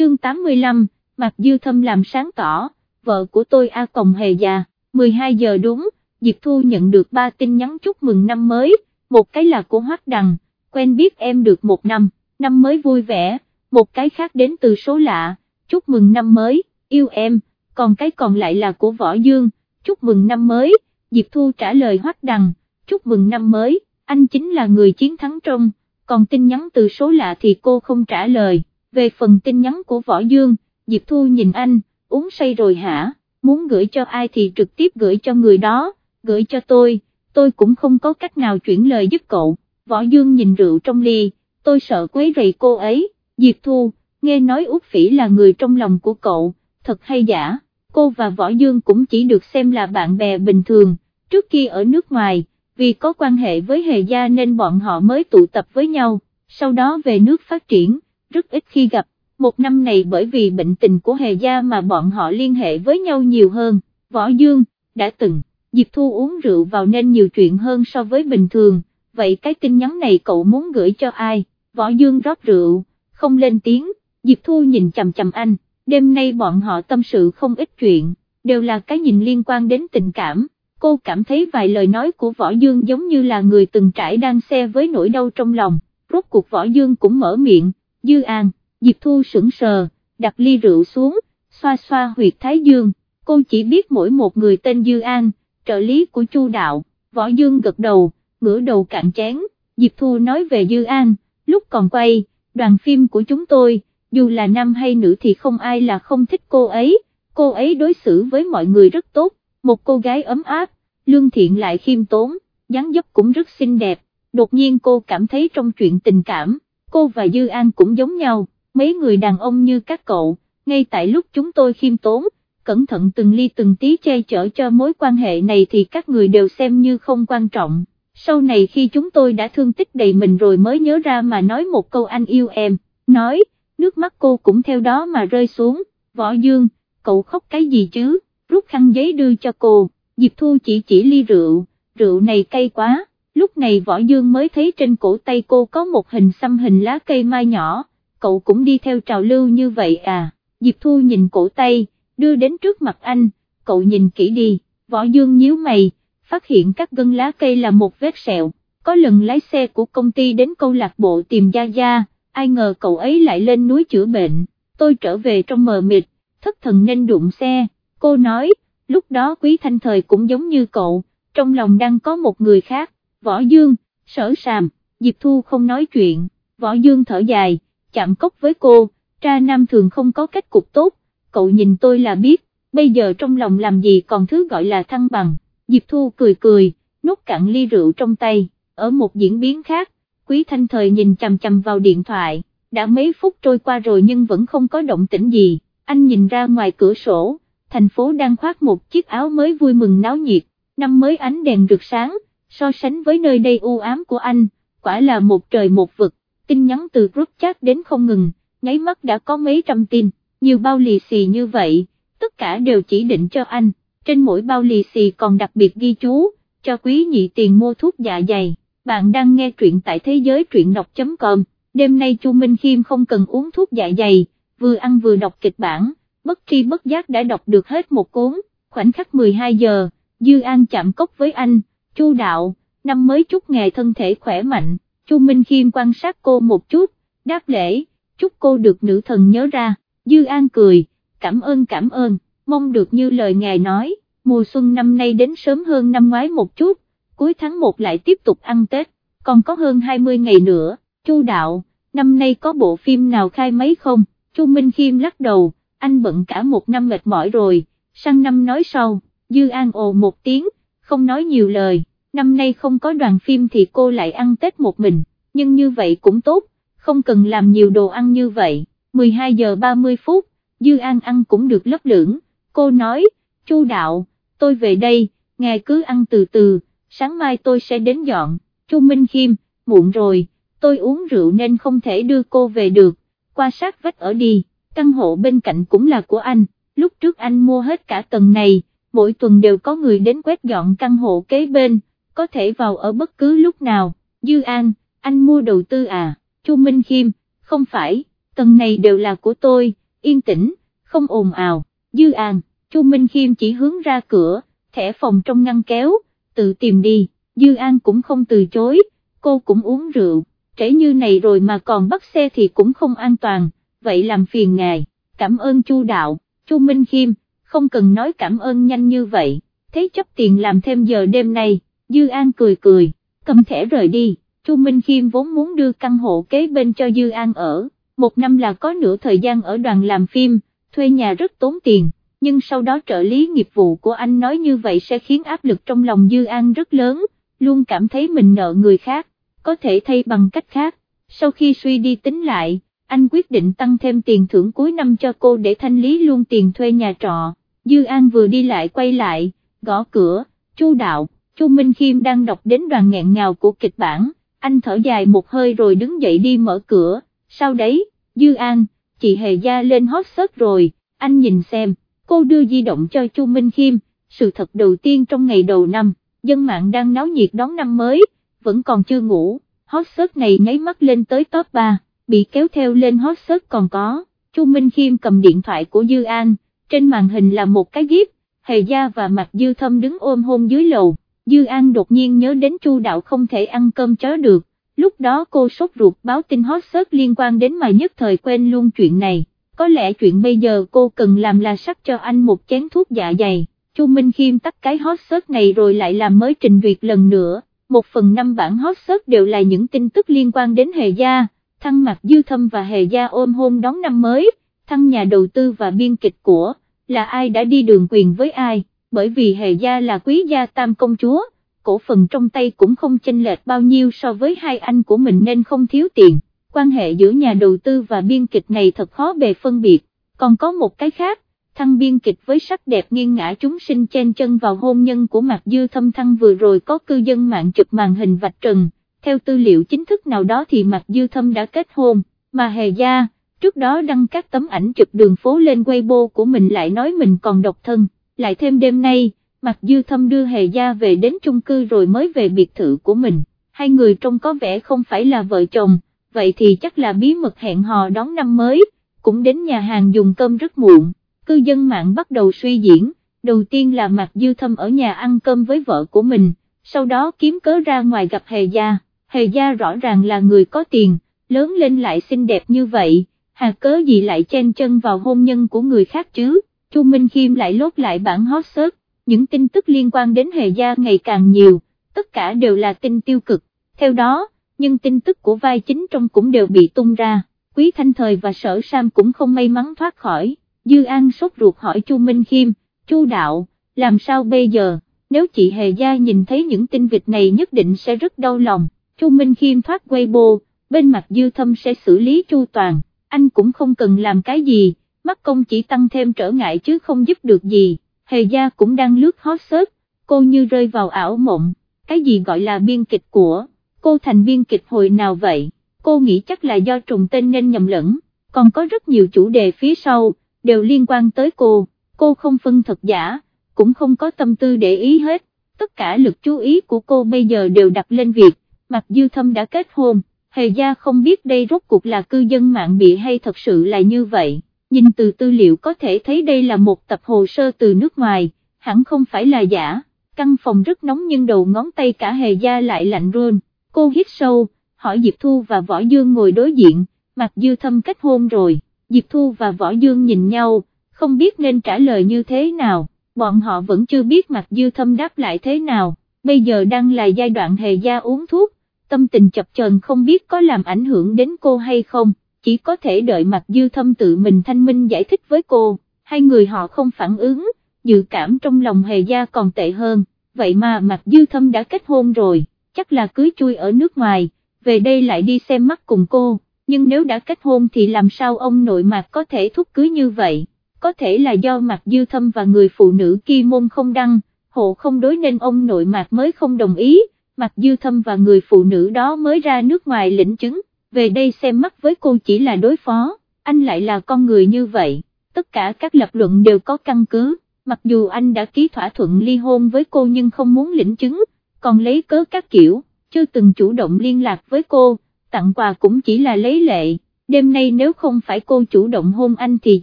chương 85, Mạc Dư Thâm làm sáng tỏ, vợ của tôi A Còng Hề già, 12 giờ đúng, Diệp Thu nhận được ba tin nhắn chúc mừng năm mới, một cái là của Hoắc Đằng, quen biết em được một năm, năm mới vui vẻ, một cái khác đến từ số lạ, chúc mừng năm mới, yêu em, còn cái còn lại là của Võ Dương, chúc mừng năm mới, Diệp Thu trả lời Hoắc Đằng, chúc mừng năm mới, anh chính là người chiến thắng trong, còn tin nhắn từ số lạ thì cô không trả lời, về phần tin nhắn của Võ Dương, Diệp Thu nhìn anh, uống say rồi hả, muốn gửi cho ai thì trực tiếp gửi cho người đó, gửi cho tôi, tôi cũng không có cách nào chuyển lời giúp cậu, Võ Dương nhìn rượu trong ly, tôi sợ quấy rầy cô ấy, Diệp Thu, nghe nói Út Phỉ là người trong lòng của cậu, thật hay giả, cô và Võ Dương cũng chỉ được xem là bạn bè bình thường, trước kia ở nước ngoài, vì có quan hệ với Hề Gia nên bọn họ mới tụ tập với nhau, sau đó về nước phát triển, rất ít khi gặp, một năm này bởi vì bệnh tình của Hề Gia mà bọn họ liên hệ với nhau nhiều hơn, Võ Dương, đã từng, Diệp Thu uống rượu vào nên nhiều chuyện hơn so với bình thường, vậy cái tin nhắn này cậu muốn gửi cho ai, Võ Dương rót rượu, không lên tiếng, Diệp Thu nhìn chầm chầm anh, đêm nay bọn họ tâm sự không ít chuyện, đều là cái nhìn liên quan đến tình cảm, cô cảm thấy vài lời nói của Võ Dương giống như là người từng trải đang xe với nỗi đau trong lòng, rốt cuộc Võ Dương cũng mở miệng, Dư An, Diệp Thu sững sờ, đặt ly rượu xuống, xoa xoa huyệt Thái Dương, cô chỉ biết mỗi một người tên Dư An, trợ lý của Chu Đạo, Võ Dương gật đầu, ngửa đầu cạn chén, Diệp Thu nói về Dư An, lúc còn quay, đoàn phim của chúng tôi, dù là nam hay nữ thì không ai là không thích cô ấy, cô ấy đối xử với mọi người rất tốt, một cô gái ấm áp, lương thiện lại khiêm tốn, dáng dấp cũng rất xinh đẹp, đột nhiên cô cảm thấy trong chuyện tình cảm, cô và Dư An cũng giống nhau, mấy người đàn ông như các cậu, ngay tại lúc chúng tôi khiêm tốn, cẩn thận từng ly từng tí che chở cho mối quan hệ này thì các người đều xem như không quan trọng, sau này khi chúng tôi đã thương tích đầy mình rồi mới nhớ ra mà nói một câu anh yêu em, nói, nước mắt cô cũng theo đó mà rơi xuống, võ dương, cậu khóc cái gì chứ, rút khăn giấy đưa cho cô, Diệp Thu chỉ chỉ ly rượu, rượu này cay quá, lúc này võ dương mới thấy trên cổ tay cô có một hình xăm hình lá cây mai nhỏ, cậu cũng đi theo trào lưu như vậy à, Diệp Thu nhìn cổ tay, đưa đến trước mặt anh, cậu nhìn kỹ đi, võ dương nhíu mày, phát hiện các gân lá cây là một vết sẹo, có lần lái xe của công ty đến câu lạc bộ tìm Gia Gia, ai ngờ cậu ấy lại lên núi chữa bệnh, tôi trở về trong mờ mịt, thất thần nên đụng xe, cô nói, lúc đó quý thanh thời cũng giống như cậu, trong lòng đang có một người khác, võ dương, sở sàm, Diệp Thu không nói chuyện, võ dương thở dài, chạm cốc với cô, tra nam thường không có cách cục tốt, cậu nhìn tôi là biết, bây giờ trong lòng làm gì còn thứ gọi là thăng bằng, Diệp Thu cười cười, nút cạn ly rượu trong tay, ở một diễn biến khác, Quý Thanh Thời nhìn chằm chằm vào điện thoại, đã mấy phút trôi qua rồi nhưng vẫn không có động tĩnh gì, anh nhìn ra ngoài cửa sổ, thành phố đang khoác một chiếc áo mới vui mừng náo nhiệt, năm mới ánh đèn rực sáng, so sánh với nơi đây u ám của anh, quả là một trời một vực, tin nhắn từ group chat đến không ngừng, nháy mắt đã có mấy trăm tin, nhiều bao lì xì như vậy, tất cả đều chỉ định cho anh, trên mỗi bao lì xì còn đặc biệt ghi chú, cho quý nhị tiền mua thuốc dạ dày, bạn đang nghe truyện tại thế giới truyện đọc.com, đêm nay Chu Minh Khiêm không cần uống thuốc dạ dày, vừa ăn vừa đọc kịch bản, bất tri bất giác đã đọc được hết một cuốn, khoảnh khắc 12 giờ, Dư An chạm cốc với anh, Chu Đạo, năm mới chúc nghề thân thể khỏe mạnh, Chu Minh Khiêm quan sát cô một chút, đáp lễ, chúc cô được nữ thần nhớ ra, Dư An cười, cảm ơn cảm ơn, mong được như lời ngài nói, mùa xuân năm nay đến sớm hơn năm ngoái một chút, cuối tháng 1 lại tiếp tục ăn Tết, còn có hơn 20 ngày nữa, Chu Đạo, năm nay có bộ phim nào khai mấy không, Chu Minh Khiêm lắc đầu, anh bận cả một năm mệt mỏi rồi, sang năm nói sau, Dư An ồ một tiếng, không nói nhiều lời, năm nay không có đoàn phim thì cô lại ăn Tết một mình, nhưng như vậy cũng tốt, không cần làm nhiều đồ ăn như vậy, 12 giờ 30 phút, Dư An ăn cũng được lấp lưỡng, cô nói, Chu Đạo, tôi về đây, ngài cứ ăn từ từ, sáng mai tôi sẽ đến dọn, Chu Minh Khiêm, muộn rồi, tôi uống rượu nên không thể đưa cô về được, qua sát vách ở đi, căn hộ bên cạnh cũng là của anh, lúc trước anh mua hết cả tầng này, mỗi tuần đều có người đến quét dọn căn hộ kế bên, có thể vào ở bất cứ lúc nào, Dư An, anh mua đầu tư à, Chu Minh Khiêm, không phải, tầng này đều là của tôi, yên tĩnh, không ồn ào, Dư An, Chu Minh Khiêm chỉ hướng ra cửa, thẻ phòng trong ngăn kéo, tự tìm đi, Dư An cũng không từ chối, cô cũng uống rượu, trễ như này rồi mà còn bắt xe thì cũng không an toàn, vậy làm phiền ngài, cảm ơn Chu Đạo, Chu Minh Khiêm, không cần nói cảm ơn nhanh như vậy, thấy chấp tiền làm thêm giờ đêm nay, Dư An cười cười, cầm thẻ rời đi, Chu Minh Khiêm vốn muốn đưa căn hộ kế bên cho Dư An ở, một năm là có nửa thời gian ở đoàn làm phim, thuê nhà rất tốn tiền, nhưng sau đó trợ lý nghiệp vụ của anh nói như vậy sẽ khiến áp lực trong lòng Dư An rất lớn, luôn cảm thấy mình nợ người khác, có thể thay bằng cách khác, sau khi suy đi tính lại, anh quyết định tăng thêm tiền thưởng cuối năm cho cô để thanh lý luôn tiền thuê nhà trọ, Dư An vừa đi lại quay lại, gõ cửa, Chu Đạo, Chu Minh Khiêm đang đọc đến đoàn nghẹn ngào của kịch bản, anh thở dài một hơi rồi đứng dậy đi mở cửa, sau đấy, Dư An, chị Hề Gia lên hot search rồi, anh nhìn xem, cô đưa di động cho Chu Minh Khiêm, sự thật đầu tiên trong ngày đầu năm, dân mạng đang náo nhiệt đón năm mới, vẫn còn chưa ngủ, hot search này nháy mắt lên tới top 3, bị kéo theo lên hot search còn có, Chu Minh Khiêm cầm điện thoại của Dư An, trên màn hình là một cái gif, Hề Gia và Mạc Dư Thâm đứng ôm hôn dưới lầu, Dư An đột nhiên nhớ đến Chu Đạo không thể ăn cơm chó được, lúc đó cô sốt ruột báo tin hot search liên quan đến mà nhất thời quên luôn chuyện này, có lẽ chuyện bây giờ cô cần làm là sắc cho anh một chén thuốc dạ dày, Chu Minh Khiêm tắt cái hot search này rồi lại làm mới trình duyệt lần nữa, một phần năm bản hot search đều là những tin tức liên quan đến Hề Gia, thăng mặt Dư Thâm và Hề Gia ôm hôn đón năm mới, thăng nhà đầu tư và biên kịch của, là ai đã đi đường quyền với ai, bởi vì Hề Gia là quý gia tam công chúa cổ phần trong tay cũng không chênh lệch bao nhiêu so với hai anh của mình nên không thiếu tiền, quan hệ giữa nhà đầu tư và biên kịch này thật khó bề phân biệt, còn có một cái khác, thăng biên kịch với sắc đẹp nghiêng ngã chúng sinh chen chân vào hôn nhân của Mạc Dư Thâm Thăng vừa rồi có cư dân mạng chụp màn hình vạch trần, theo tư liệu chính thức nào đó thì Mạc Dư Thâm đã kết hôn, mà Hề Gia, trước đó đăng các tấm ảnh chụp đường phố lên Weibo của mình lại nói mình còn độc thân, lại thêm đêm nay Mạc Dư Thâm đưa Hề Gia về đến chung cư rồi mới về biệt thự của mình, hai người trông có vẻ không phải là vợ chồng, vậy thì chắc là bí mật hẹn hò đón năm mới, cũng đến nhà hàng dùng cơm rất muộn, cư dân mạng bắt đầu suy diễn, đầu tiên là Mạc Dư Thâm ở nhà ăn cơm với vợ của mình, sau đó kiếm cớ ra ngoài gặp Hề Gia, Hề Gia rõ ràng là người có tiền, lớn lên lại xinh đẹp như vậy, hà cớ gì lại chen chân vào hôn nhân của người khác chứ, Chu Minh Khiêm lại lốt lại bản hot search, những tin tức liên quan đến Hề Gia ngày càng nhiều, tất cả đều là tin tiêu cực, theo đó, nhưng tin tức của vai chính trong cũng đều bị tung ra, Quý Thanh Thời và Sở Sam cũng không may mắn thoát khỏi, Dư An sốt ruột hỏi Chu Minh Khiêm, Chu Đạo, làm sao bây giờ, nếu chị Hề Gia nhìn thấy những tin vịt này nhất định sẽ rất đau lòng, Chu Minh Khiêm thoát Weibo, bên mặt Dư Thâm sẽ xử lý Chu Toàn, anh cũng không cần làm cái gì, mắt công chỉ tăng thêm trở ngại chứ không giúp được gì. Hề gia cũng đang lướt hot search, cô như rơi vào ảo mộng, cái gì gọi là biên kịch của, cô thành biên kịch hồi nào vậy, cô nghĩ chắc là do trùng tên nên nhầm lẫn, còn có rất nhiều chủ đề phía sau, đều liên quan tới cô, cô không phân thật giả, cũng không có tâm tư để ý hết, tất cả lực chú ý của cô bây giờ đều đặt lên việc, mặc dư thâm đã kết hôn, hề gia không biết đây rốt cuộc là cư dân mạng bị hay thật sự là như vậy. Nhìn từ tư liệu có thể thấy đây là một tập hồ sơ từ nước ngoài, hẳn không phải là giả, căn phòng rất nóng nhưng đầu ngón tay cả hề gia lại lạnh run, cô hít sâu, hỏi Diệp Thu và Võ Dương ngồi đối diện, mặt dư thâm kết hôn rồi, Diệp Thu và Võ Dương nhìn nhau, không biết nên trả lời như thế nào, bọn họ vẫn chưa biết mặt dư thâm đáp lại thế nào, bây giờ đang là giai đoạn hề gia uống thuốc, tâm tình chập chờn không biết có làm ảnh hưởng đến cô hay không chỉ có thể đợi mặt dư thâm tự mình thanh minh giải thích với cô, hai người họ không phản ứng, dự cảm trong lòng hề gia còn tệ hơn, vậy mà mặt dư thâm đã kết hôn rồi, chắc là cưới chui ở nước ngoài, về đây lại đi xem mắt cùng cô, nhưng nếu đã kết hôn thì làm sao ông nội mặt có thể thúc cưới như vậy, có thể là do mặt dư thâm và người phụ nữ kia môn không đăng, hộ không đối nên ông nội mặt mới không đồng ý, mặt dư thâm và người phụ nữ đó mới ra nước ngoài lĩnh chứng về đây xem mắt với cô chỉ là đối phó, anh lại là con người như vậy, tất cả các lập luận đều có căn cứ, mặc dù anh đã ký thỏa thuận ly hôn với cô nhưng không muốn lĩnh chứng, còn lấy cớ các kiểu, chưa từng chủ động liên lạc với cô, tặng quà cũng chỉ là lấy lệ, đêm nay nếu không phải cô chủ động hôn anh thì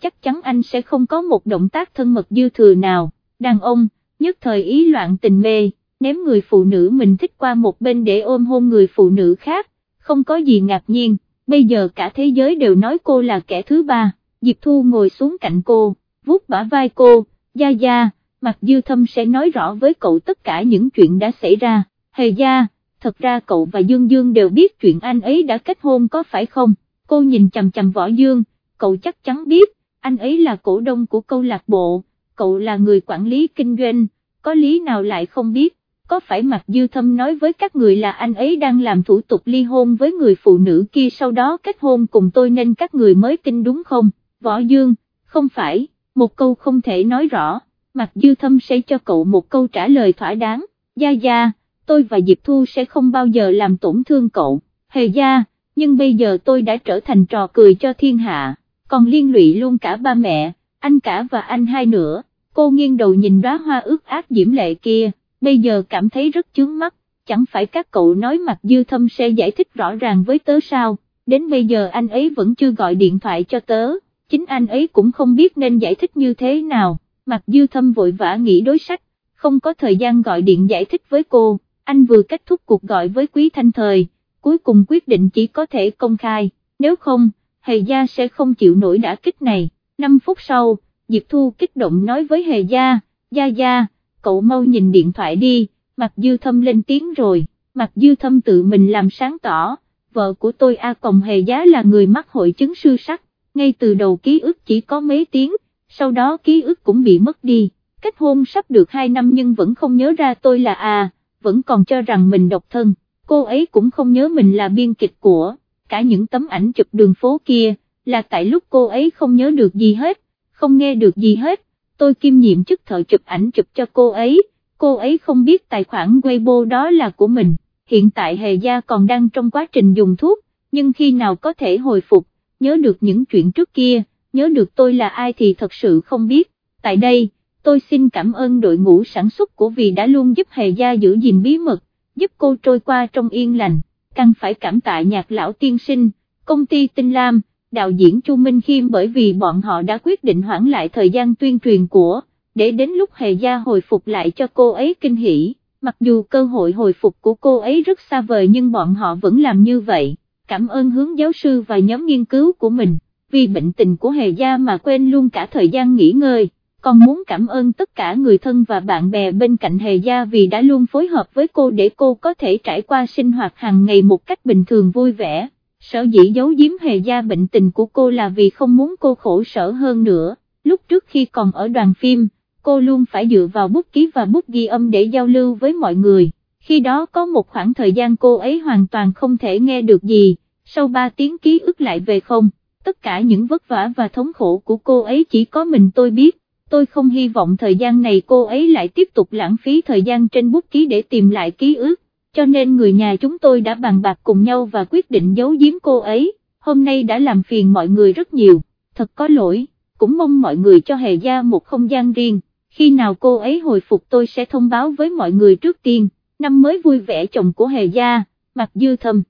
chắc chắn anh sẽ không có một động tác thân mật dư thừa nào, đàn ông, nhất thời ý loạn tình mê, ném người phụ nữ mình thích qua một bên để ôm hôn người phụ nữ khác, không có gì ngạc nhiên, bây giờ cả thế giới đều nói cô là kẻ thứ ba, Diệp Thu ngồi xuống cạnh cô, vuốt bả vai cô, gia gia, mặt dư thâm sẽ nói rõ với cậu tất cả những chuyện đã xảy ra, hề gia, thật ra cậu và Dương Dương đều biết chuyện anh ấy đã kết hôn có phải không, cô nhìn chầm chầm võ Dương, cậu chắc chắn biết, anh ấy là cổ đông của câu lạc bộ, cậu là người quản lý kinh doanh, có lý nào lại không biết, có phải mặt dư thâm nói với các người là anh ấy đang làm thủ tục ly hôn với người phụ nữ kia sau đó kết hôn cùng tôi nên các người mới tin đúng không, võ Dương, không phải, một câu không thể nói rõ, mặt dư thâm sẽ cho cậu một câu trả lời thỏa đáng, gia gia, tôi và Diệp Thu sẽ không bao giờ làm tổn thương cậu, hề gia, nhưng bây giờ tôi đã trở thành trò cười cho thiên hạ, còn liên lụy luôn cả ba mẹ, anh cả và anh hai nữa, cô nghiêng đầu nhìn đóa hoa ướt át diễm lệ kia, bây giờ cảm thấy rất chướng mắt, chẳng phải các cậu nói mặt dư thâm sẽ giải thích rõ ràng với tớ sao, đến bây giờ anh ấy vẫn chưa gọi điện thoại cho tớ, chính anh ấy cũng không biết nên giải thích như thế nào, mặt dư thâm vội vã nghĩ đối sách, không có thời gian gọi điện giải thích với cô, anh vừa kết thúc cuộc gọi với quý thanh thời, cuối cùng quyết định chỉ có thể công khai, nếu không, hề gia sẽ không chịu nổi đả kích này, 5 phút sau, Diệp Thu kích động nói với hề gia, gia gia, cậu mau nhìn điện thoại đi, mặt dư thâm lên tiếng rồi, mặt dư thâm tự mình làm sáng tỏ, vợ của tôi A Còng Hề Giá là người mắc hội chứng sư sắc, ngay từ đầu ký ức chỉ có mấy tiếng, sau đó ký ức cũng bị mất đi, kết hôn sắp được 2 năm nhưng vẫn không nhớ ra tôi là A, vẫn còn cho rằng mình độc thân, cô ấy cũng không nhớ mình là biên kịch của, cả những tấm ảnh chụp đường phố kia, là tại lúc cô ấy không nhớ được gì hết, không nghe được gì hết, tôi kiêm nhiệm chức thợ chụp ảnh chụp cho cô ấy, cô ấy không biết tài khoản Weibo đó là của mình, hiện tại Hề Gia còn đang trong quá trình dùng thuốc, nhưng khi nào có thể hồi phục, nhớ được những chuyện trước kia, nhớ được tôi là ai thì thật sự không biết, tại đây, tôi xin cảm ơn đội ngũ sản xuất của vì đã luôn giúp Hề Gia giữ gìn bí mật, giúp cô trôi qua trong yên lành, càng phải cảm tạ nhạc lão tiên sinh, công ty Tinh Lam, đạo diễn Chu Minh Khiêm bởi vì bọn họ đã quyết định hoãn lại thời gian tuyên truyền của, để đến lúc Hề Gia hồi phục lại cho cô ấy kinh hỉ, mặc dù cơ hội hồi phục của cô ấy rất xa vời nhưng bọn họ vẫn làm như vậy, cảm ơn hướng giáo sư và nhóm nghiên cứu của mình, vì bệnh tình của Hề Gia mà quên luôn cả thời gian nghỉ ngơi. Còn muốn cảm ơn tất cả người thân và bạn bè bên cạnh Hề Gia vì đã luôn phối hợp với cô để cô có thể trải qua sinh hoạt hàng ngày một cách bình thường vui vẻ sở dĩ giấu giếm hề gia bệnh tình của cô là vì không muốn cô khổ sở hơn nữa, lúc trước khi còn ở đoàn phim, cô luôn phải dựa vào bút ký và bút ghi âm để giao lưu với mọi người, khi đó có một khoảng thời gian cô ấy hoàn toàn không thể nghe được gì, sau 3 tiếng ký ức lại về không, tất cả những vất vả và thống khổ của cô ấy chỉ có mình tôi biết. Tôi không hy vọng thời gian này cô ấy lại tiếp tục lãng phí thời gian trên bút ký để tìm lại ký ức cho nên người nhà chúng tôi đã bàn bạc cùng nhau và quyết định giấu giếm cô ấy, hôm nay đã làm phiền mọi người rất nhiều, thật có lỗi, cũng mong mọi người cho Hề Gia một không gian riêng, khi nào cô ấy hồi phục tôi sẽ thông báo với mọi người trước tiên, năm mới vui vẻ chồng của Hề Gia, mặt dư thâm.